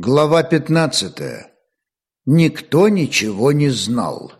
Глава 15. Никто ничего не знал.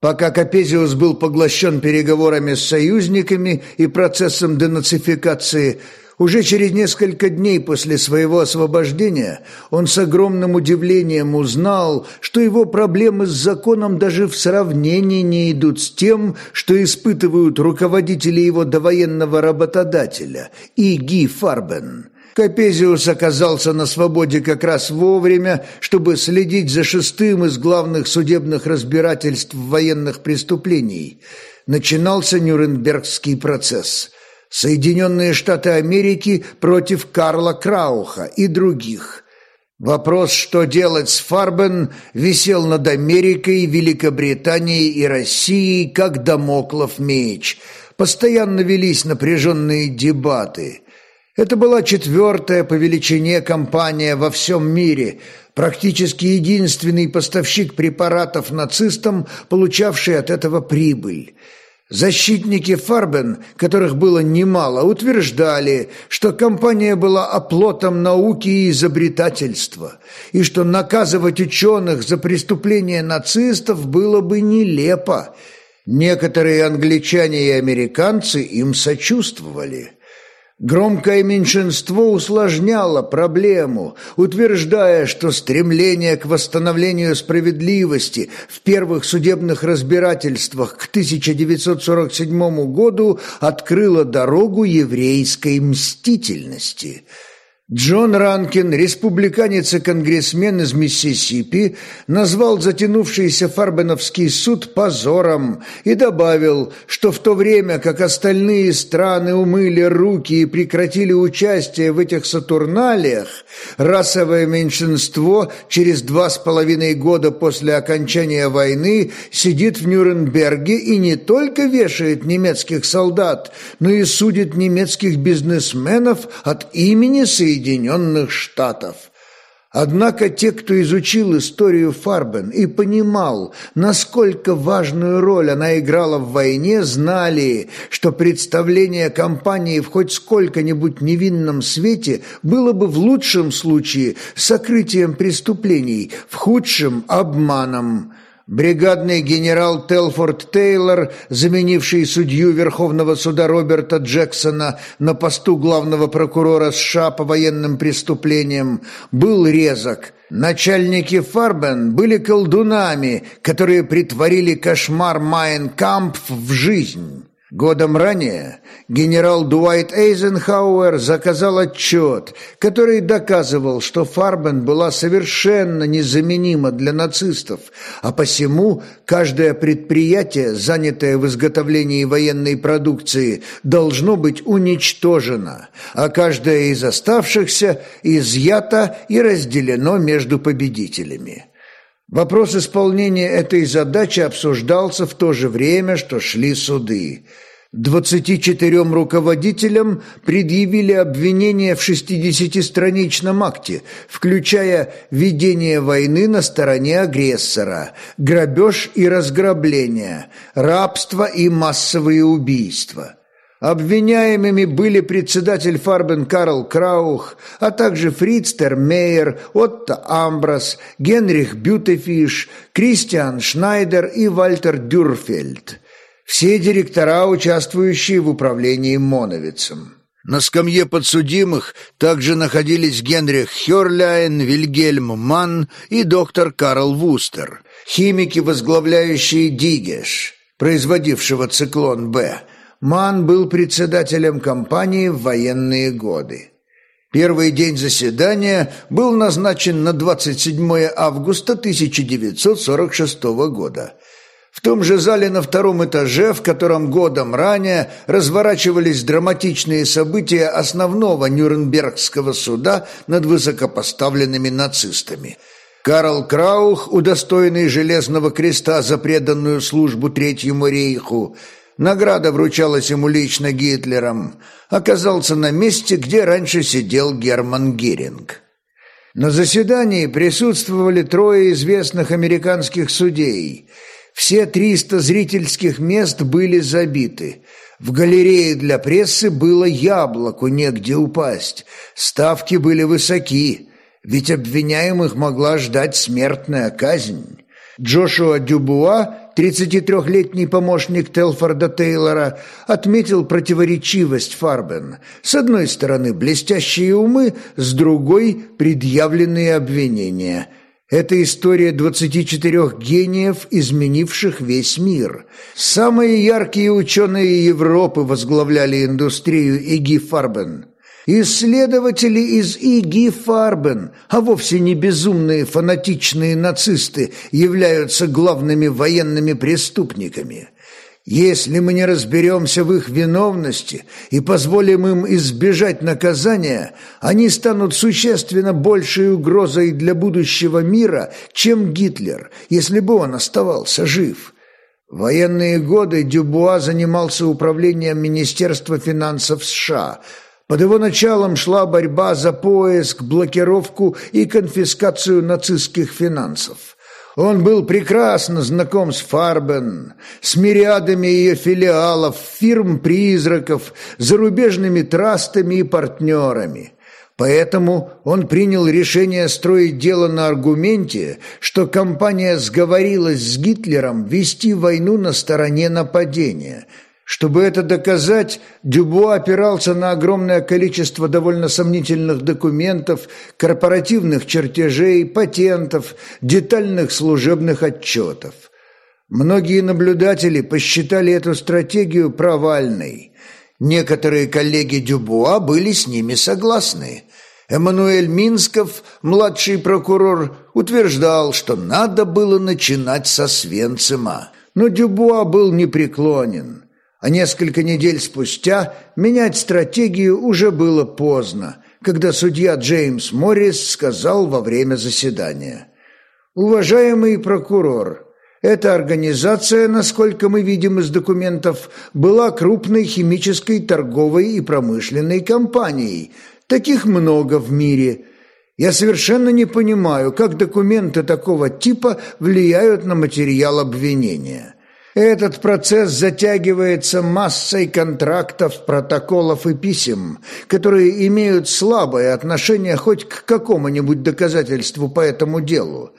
Пока Капезиус был поглощен переговорами с союзниками и процессом денацификации, уже через несколько дней после своего освобождения он с огромным удивлением узнал, что его проблемы с законом даже в сравнении не идут с тем, что испытывают руководители его довоенного работодателя, Иги Фарбен – Капезиус оказался на свободе как раз вовремя, чтобы следить за шестым из главных судебных разбирательств военных преступлений. Начинался Нюрнбергский процесс. Соединенные Штаты Америки против Карла Крауха и других. Вопрос, что делать с Фарбен, висел над Америкой, Великобританией и Россией, как домоклов меч. Постоянно велись напряженные дебаты – это была четвертая по величине компания во всем мире, практически единственный поставщик препаратов нацистам, получавший от этого прибыль. Защитники Фарбен, которых было немало, утверждали, что компания была оплотом науки и изобретательства, и что наказывать ученых за преступления нацистов было бы нелепо. Некоторые англичане и американцы им сочувствовали. Громкое меньшинство усложняло проблему, утверждая, что стремление к восстановлению справедливости в первых судебных разбирательствах к 1947 году открыло дорогу еврейской мстительности – Джон Ранкин, республиканец и конгрессмен из Миссисипи, назвал затянувшийся Фарбеновский суд позором и добавил, что в то время как остальные страны умыли руки и прекратили участие в этих сатурналиях, расовое меньшинство через два с половиной года после окончания войны сидит в Нюрнберге и не только вешает немецких солдат, но и судит немецких бизнесменов от имени Соединенных Соединенных Штатов. Однако те, кто изучил историю Фарбен и понимал, насколько важную роль она играла в войне, знали, что представление компании в хоть сколько-нибудь невинном свете было бы в лучшем случае сокрытием преступлений, в худшем – обманом – Бригадный генерал Телфорд Тейлор, заменивший судью Верховного суда Роберта Джексона на посту главного прокурора США по военным преступлениям, был резок. Начальники Фарбен были колдунами, которые притворили кошмар Майнкампф в жизнь. Годом ранее генерал Дуайт Эйзенхауэр заказал отчет, который доказывал, что Фарбен была совершенно незаменима для нацистов, а посему каждое предприятие, занятое в изготовлении военной продукции, должно быть уничтожено, а каждое из оставшихся изъято и разделено между победителями. Вопрос исполнения этой задачи обсуждался в то же время, что шли суды. 24 руководителям предъявили обвинения в 60-страничном акте, включая ведение войны на стороне агрессора, грабеж и разграбление, рабство и массовые убийства. Обвиняемыми были председатель Фарбен Карл Краух, а также Фриц Термейер, Отто Амброс, Генрих Бютефиш, Кристиан Шнайдер и Вальтер Дюрфельд. Все директора, участвующие в управлении Моновицем. На скамье подсудимых также находились Генрих Хёрляйн, Вильгельм Манн и доктор Карл Вустер, химики, возглавляющие Дигеш, производившего циклон «Б», Ман был председателем компании в военные годы. Первый день заседания был назначен на 27 августа 1946 года. В том же зале на втором этаже, в котором годом ранее разворачивались драматичные события основного Нюрнбергского суда над высокопоставленными нацистами – Карл Краух, удостоенный Железного Креста за преданную службу Третьему рейху, награда вручалась ему лично Гитлером, оказался на месте, где раньше сидел Герман Геринг. На заседании присутствовали трое известных американских судей. Все триста зрительских мест были забиты. В галерее для прессы было яблоку негде упасть. Ставки были высоки. ведь обвиняемых могла ждать смертная казнь. Джошуа Дюбуа, 33-летний помощник Телфорда Тейлора, отметил противоречивость Фарбен. С одной стороны блестящие умы, с другой – предъявленные обвинения. Это история 24 гениев, изменивших весь мир. Самые яркие ученые Европы возглавляли индустрию Иги Фарбен – Исследователи из ИГИ Фарбен, а вовсе не безумные фанатичные нацисты, являются главными военными преступниками. Если мы не разберемся в их виновности и позволим им избежать наказания, они станут существенно большей угрозой для будущего мира, чем Гитлер, если бы он оставался жив. В военные годы Дюбуа занимался управлением Министерства финансов США – под его началом шла борьба за поиск, блокировку и конфискацию нацистских финансов. Он был прекрасно знаком с Фарбен, с мириадами ее филиалов, фирм-призраков, зарубежными трастами и партнерами. Поэтому он принял решение строить дело на аргументе, что компания сговорилась с Гитлером вести войну на стороне нападения – чтобы это доказать, Дюбуа опирался на огромное количество довольно сомнительных документов, корпоративных чертежей, патентов, детальных служебных отчетов. Многие наблюдатели посчитали эту стратегию провальной. Некоторые коллеги Дюбуа были с ними согласны. Эммануэль Минсков, младший прокурор, утверждал, что надо было начинать со Свенцима. Но Дюбуа был непреклонен – а несколько недель спустя менять стратегию уже было поздно, когда судья Джеймс Моррис сказал во время заседания. «Уважаемый прокурор, эта организация, насколько мы видим из документов, была крупной химической торговой и промышленной компанией. Таких много в мире. Я совершенно не понимаю, как документы такого типа влияют на материал обвинения». Этот процесс затягивается массой контрактов, протоколов и писем, которые имеют слабое отношение хоть к какому-нибудь доказательству по этому делу.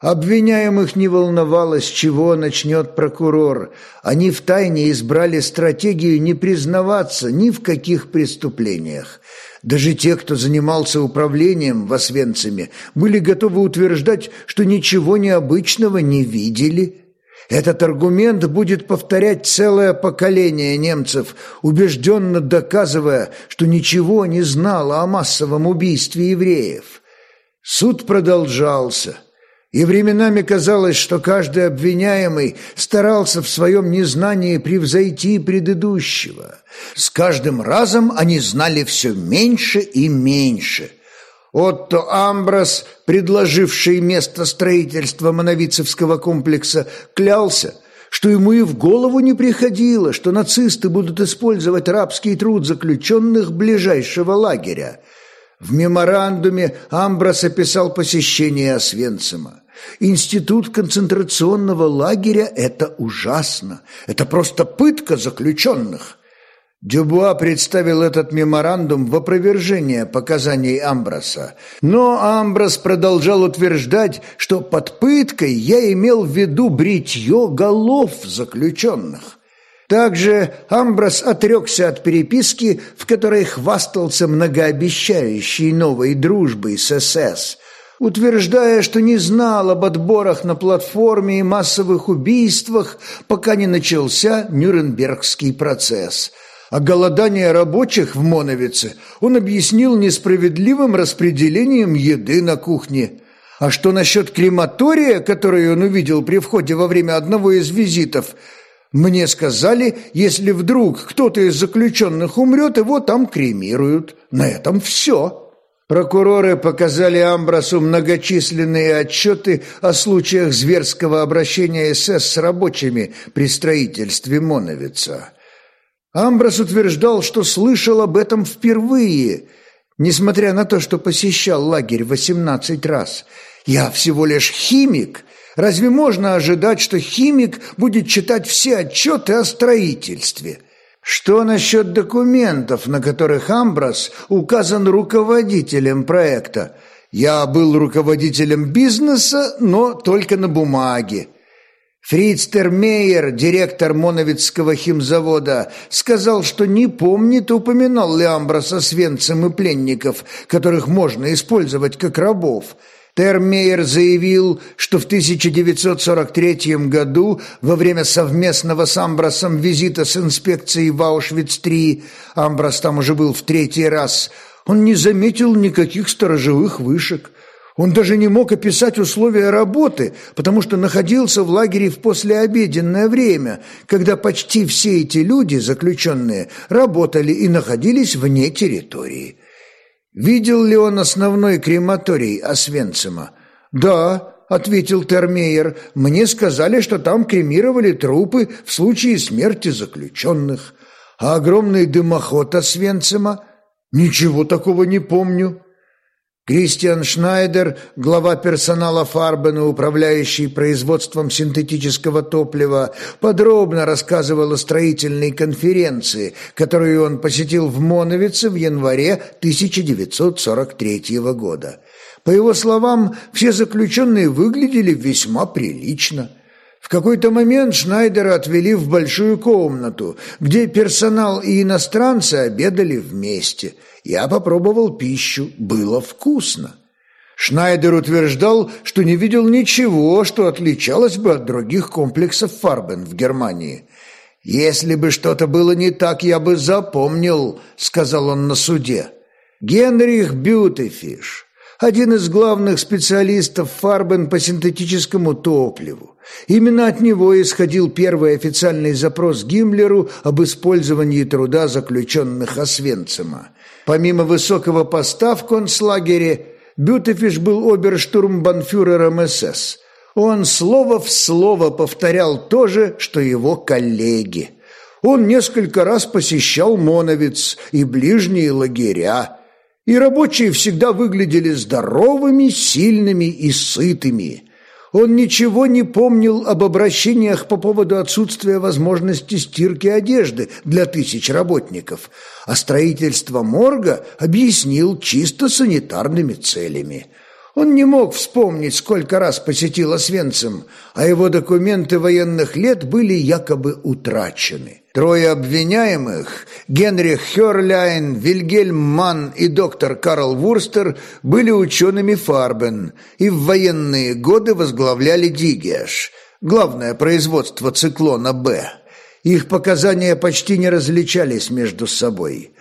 Обвиняемых не волновало, с чего начнет прокурор. Они втайне избрали стратегию не признаваться ни в каких преступлениях. Даже те, кто занимался управлением в Освенциме, были готовы утверждать, что ничего необычного не видели этот аргумент будет повторять целое поколение немцев, убежденно доказывая, что ничего не знало о массовом убийстве евреев. Суд продолжался, и временами казалось, что каждый обвиняемый старался в своем незнании превзойти предыдущего. С каждым разом они знали все меньше и меньше – Отто Амброс, предложивший место строительства Моновицевского комплекса, клялся, что ему и в голову не приходило, что нацисты будут использовать рабский труд заключенных ближайшего лагеря. В меморандуме Амброс описал посещение Освенцима. Институт концентрационного лагеря – это ужасно. Это просто пытка заключенных. Дюбуа представил этот меморандум в опровержение показаний Амброса, но Амброс продолжал утверждать, что под пыткой я имел в виду бритье голов заключенных. Также Амброс отрекся от переписки, в которой хвастался многообещающей новой дружбой с СС, утверждая, что не знал об отборах на платформе и массовых убийствах, пока не начался Нюрнбергский процесс – а голодание рабочих в Моновице он объяснил несправедливым распределением еды на кухне. А что насчет крематория, который он увидел при входе во время одного из визитов, мне сказали, если вдруг кто-то из заключенных умрет, его там кремируют. На этом все. Прокуроры показали Амбросу многочисленные отчеты о случаях зверского обращения СС с рабочими при строительстве Моновица. Амброс утверждал, что слышал об этом впервые, несмотря на то, что посещал лагерь 18 раз. «Я всего лишь химик. Разве можно ожидать, что химик будет читать все отчеты о строительстве?» Что насчет документов, на которых Амброс указан руководителем проекта? Я был руководителем бизнеса, но только на бумаге. Фриц Термейер, директор Моновицкого химзавода, сказал, что не помнит, упоминал ли Амброс о свинцем и пленников, которых можно использовать как рабов. Термейер заявил, что в 1943 году во время совместного с Амбросом визита с инспекцией в Аушвиц-3, Амброс там уже был в третий раз, он не заметил никаких сторожевых вышек. Он даже не мог описать условия работы, потому что находился в лагере в послеобеденное время, когда почти все эти люди, заключенные, работали и находились вне территории. Видел ли он основной крематорий Освенцима? «Да», — ответил Термейер, — «мне сказали, что там кремировали трупы в случае смерти заключенных. А огромный дымоход Освенцима? Ничего такого не помню». Кристиан Шнайдер, глава персонала Фарбена, управляющий производством синтетического топлива, подробно рассказывал о строительной конференции, которую он посетил в Моновице в январе 1943 года. По его словам, все заключенные выглядели весьма прилично. В какой-то момент Шнайдера отвели в большую комнату, где персонал и иностранцы обедали вместе – я попробовал пищу, было вкусно. Шнайдер утверждал, что не видел ничего, что отличалось бы от других комплексов Фарбен в Германии. «Если бы что-то было не так, я бы запомнил», — сказал он на суде. Генрих Бютефиш, один из главных специалистов Фарбен по синтетическому топливу. Именно от него исходил первый официальный запрос Гиммлеру об использовании труда заключенных Освенцима. Помимо высокого поста в концлагере, Бютефиш был оберштурмбанфюрером СС. Он слово в слово повторял то же, что его коллеги. Он несколько раз посещал Моновец и ближние лагеря, и рабочие всегда выглядели здоровыми, сильными и сытыми. Он ничего не помнил об обращениях по поводу отсутствия возможности стирки одежды для тысяч работников, а строительство морга объяснил чисто санитарными целями. Он не мог вспомнить, сколько раз посетил Освенцим, а его документы военных лет были якобы утрачены. Трое обвиняемых – Генрих Херляйн, Вильгельм Манн и доктор Карл Вурстер – были учеными Фарбен и в военные годы возглавляли Дигеш – главное производство циклона «Б». Их показания почти не различались между собой.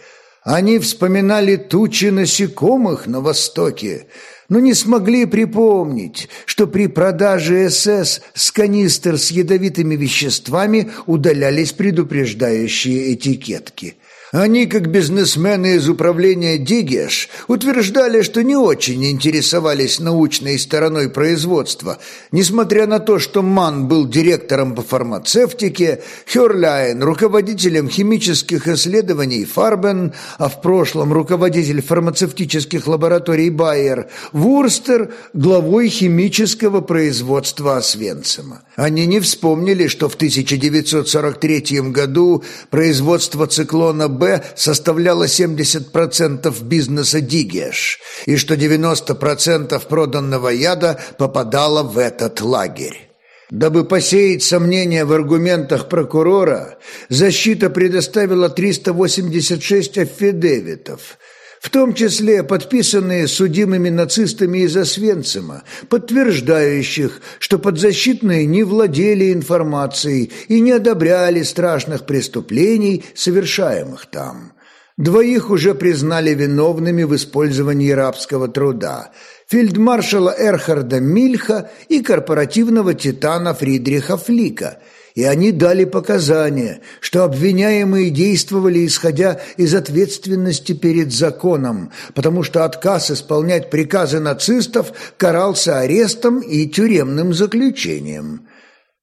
Они вспоминали тучи насекомых на востоке – но не смогли припомнить, что при продаже СС с канистр с ядовитыми веществами удалялись предупреждающие этикетки – они, как бизнесмены из управления Дигеш, утверждали, что не очень интересовались научной стороной производства, несмотря на то, что Ман был директором по фармацевтике, Херляйн – руководителем химических исследований Фарбен, а в прошлом руководитель фармацевтических лабораторий Байер, Вурстер – главой химического производства Освенцима. Они не вспомнили, что в 1943 году производство циклона Б составляло 70% бизнеса Дигеш, и что 90% проданного яда попадало в этот лагерь. Дабы посеять сомнения в аргументах прокурора, защита предоставила 386 аффидевитов, в том числе подписанные судимыми нацистами из Освенцима, подтверждающих, что подзащитные не владели информацией и не одобряли страшных преступлений, совершаемых там. Двоих уже признали виновными в использовании рабского труда – фельдмаршала Эрхарда Мильха и корпоративного титана Фридриха Флика – и они дали показания, что обвиняемые действовали исходя из ответственности перед законом, потому что отказ исполнять приказы нацистов карался арестом и тюремным заключением.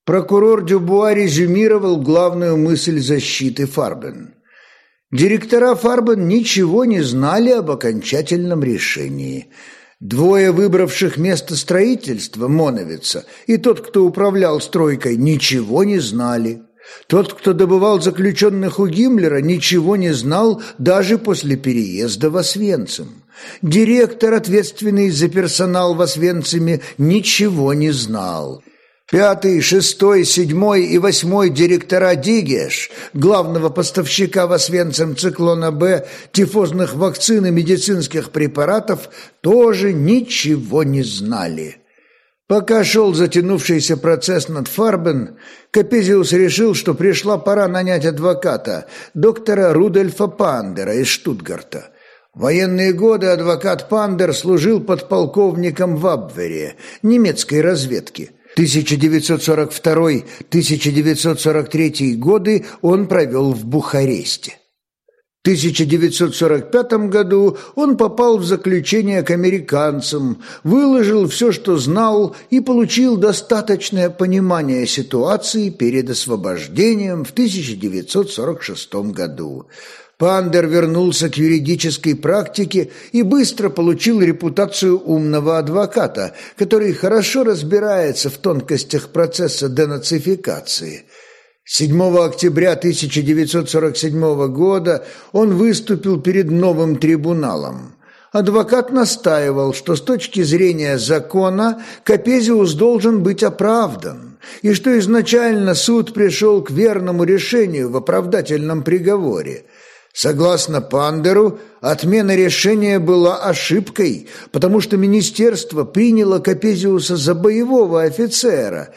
Прокурор Дюбуа резюмировал главную мысль защиты Фарбен. Директора Фарбен ничего не знали об окончательном решении – Двое выбравших место строительства, Моновица, и тот, кто управлял стройкой, ничего не знали. Тот, кто добывал заключенных у Гиммлера, ничего не знал даже после переезда в Освенцим. Директор, ответственный за персонал в Освенциме, ничего не знал. Пятый, шестой, седьмой и восьмой директора Дигеш, главного поставщика в Освенцим циклона Б, тифозных вакцин и медицинских препаратов, тоже ничего не знали. Пока шел затянувшийся процесс над Фарбен, Капезиус решил, что пришла пора нанять адвоката, доктора Рудольфа Пандера из Штутгарта. В военные годы адвокат Пандер служил подполковником в Абвере, немецкой разведки – 1942-1943 годы он провел в Бухаресте. В 1945 году он попал в заключение к американцам, выложил все, что знал, и получил достаточное понимание ситуации перед освобождением в 1946 году. Пандер вернулся к юридической практике и быстро получил репутацию умного адвоката, который хорошо разбирается в тонкостях процесса денацификации. 7 октября 1947 года он выступил перед новым трибуналом. Адвокат настаивал, что с точки зрения закона Капезиус должен быть оправдан, и что изначально суд пришел к верному решению в оправдательном приговоре – Согласно Пандеру, отмена решения была ошибкой, потому что министерство приняло Капезиуса за боевого офицера.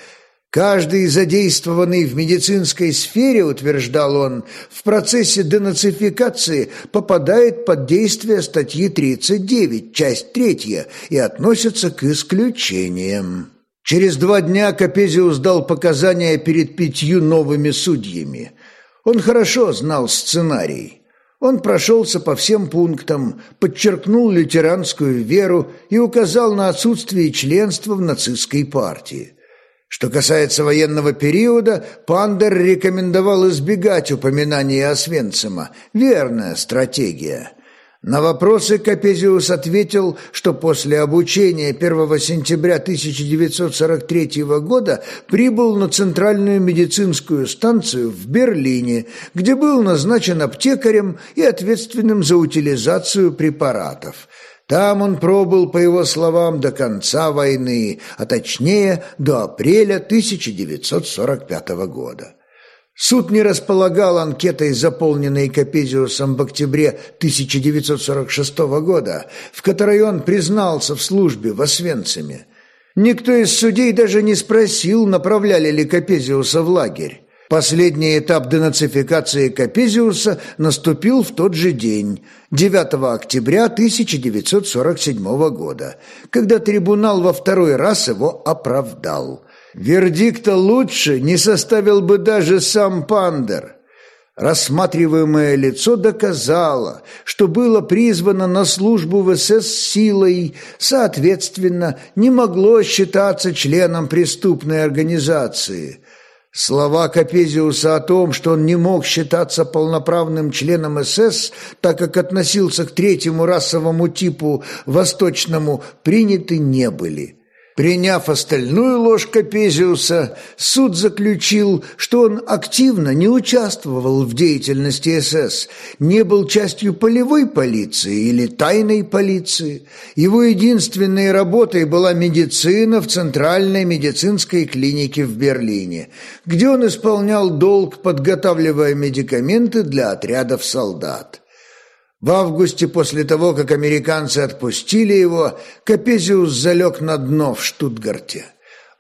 Каждый задействованный в медицинской сфере, утверждал он, в процессе денацификации попадает под действие статьи 39, часть 3 и относится к исключениям. Через два дня Капезиус дал показания перед пятью новыми судьями. Он хорошо знал сценарий. Он прошелся по всем пунктам, подчеркнул лютеранскую веру и указал на отсутствие членства в нацистской партии. Что касается военного периода, Пандер рекомендовал избегать упоминания Освенцима. Верная стратегия. На вопросы Капезиус ответил, что после обучения 1 сентября 1943 года прибыл на Центральную медицинскую станцию в Берлине, где был назначен аптекарем и ответственным за утилизацию препаратов. Там он пробыл, по его словам, до конца войны, а точнее до апреля 1945 года. Суд не располагал анкетой, заполненной Капезиусом в октябре 1946 года, в которой он признался в службе в Освенциме. Никто из судей даже не спросил, направляли ли Капезиуса в лагерь. Последний этап денацификации Капезиуса наступил в тот же день, 9 октября 1947 года, когда трибунал во второй раз его оправдал. Вердикта лучше не составил бы даже сам Пандер. Рассматриваемое лицо доказало, что было призвано на службу в СС силой, соответственно, не могло считаться членом преступной организации. Слова Капезиуса о том, что он не мог считаться полноправным членом СС, так как относился к третьему расовому типу, восточному, приняты не были. Приняв остальную ложь Капезиуса, суд заключил, что он активно не участвовал в деятельности СС, не был частью полевой полиции или тайной полиции. Его единственной работой была медицина в Центральной медицинской клинике в Берлине, где он исполнял долг, подготавливая медикаменты для отрядов солдат. В августе, после того, как американцы отпустили его, Капезиус залег на дно в Штутгарте.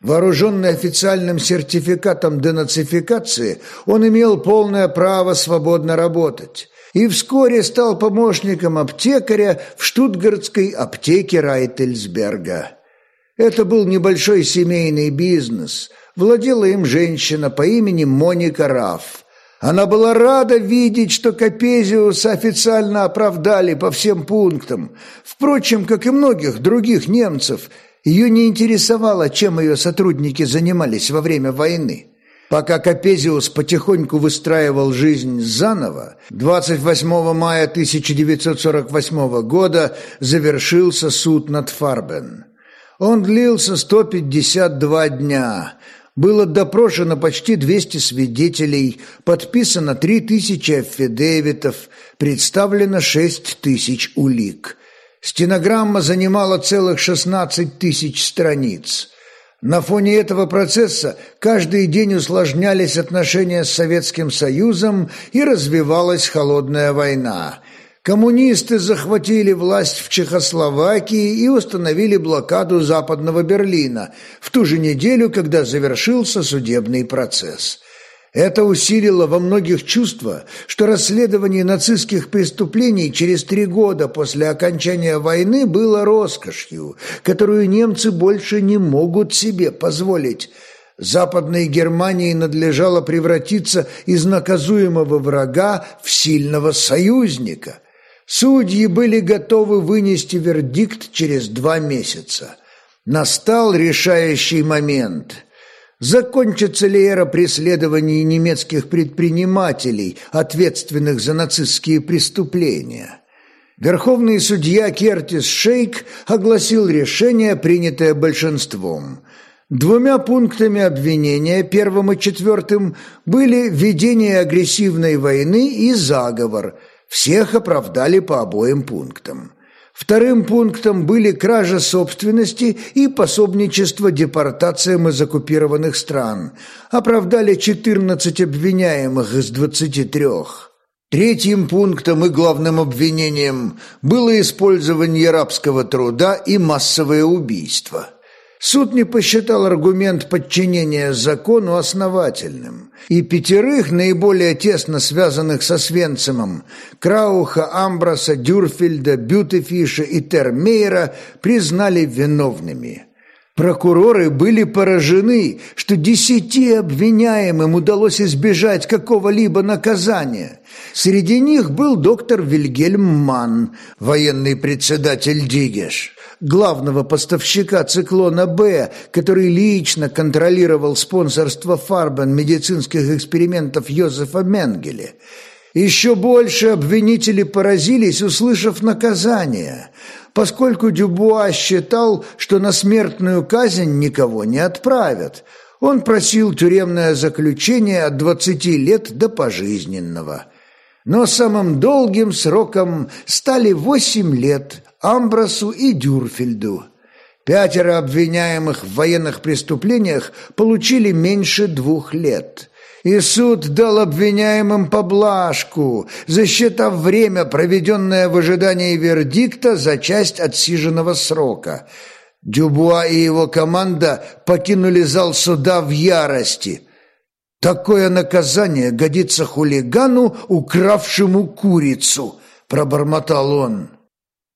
Вооруженный официальным сертификатом денацификации, он имел полное право свободно работать и вскоре стал помощником аптекаря в штутгартской аптеке Райтельсберга. Это был небольшой семейный бизнес. Владела им женщина по имени Моника Рафф. Она была рада видеть, что Капезиуса официально оправдали по всем пунктам. Впрочем, как и многих других немцев, ее не интересовало, чем ее сотрудники занимались во время войны. Пока Капезиус потихоньку выстраивал жизнь заново, 28 мая 1948 года завершился суд над Фарбен. Он длился 152 дня – было допрошено почти 200 свидетелей, подписано 3000 аффидевитов, представлено 6000 улик. Стенограмма занимала целых 16 тысяч страниц. На фоне этого процесса каждый день усложнялись отношения с Советским Союзом и развивалась холодная война. Коммунисты захватили власть в Чехословакии и установили блокаду Западного Берлина в ту же неделю, когда завершился судебный процесс. Это усилило во многих чувство, что расследование нацистских преступлений через три года после окончания войны было роскошью, которую немцы больше не могут себе позволить. Западной Германии надлежало превратиться из наказуемого врага в сильного союзника. Судьи были готовы вынести вердикт через два месяца. Настал решающий момент – Закончится ли эра преследований немецких предпринимателей, ответственных за нацистские преступления? Верховный судья Кертис Шейк огласил решение, принятое большинством. Двумя пунктами обвинения, первым и четвертым, были ведение агрессивной войны и заговор. Всех оправдали по обоим пунктам. Вторым пунктом были кража собственности и пособничество депортациям из оккупированных стран. Оправдали 14 обвиняемых из 23. Третьим пунктом и главным обвинением было использование рабского труда и массовое убийство – Суд не посчитал аргумент подчинения закону основательным, и пятерых, наиболее тесно связанных со Свенцемом, Крауха, Амброса, Дюрфельда, Бютефиша и Термейера, признали виновными. Прокуроры были поражены, что десяти обвиняемым удалось избежать какого-либо наказания. Среди них был доктор Вильгельм Манн, военный председатель Дигеш главного поставщика циклона «Б», который лично контролировал спонсорство Фарбен медицинских экспериментов Йозефа Менгеле. Еще больше обвинители поразились, услышав наказание, поскольку Дюбуа считал, что на смертную казнь никого не отправят. Он просил тюремное заключение от 20 лет до пожизненного. Но самым долгим сроком стали 8 лет Амбросу и Дюрфельду. Пятеро обвиняемых в военных преступлениях получили меньше двух лет. И суд дал обвиняемым поблажку, засчитав время, проведенное в ожидании вердикта за часть отсиженного срока. Дюбуа и его команда покинули зал суда в ярости. «Такое наказание годится хулигану, укравшему курицу», – пробормотал он.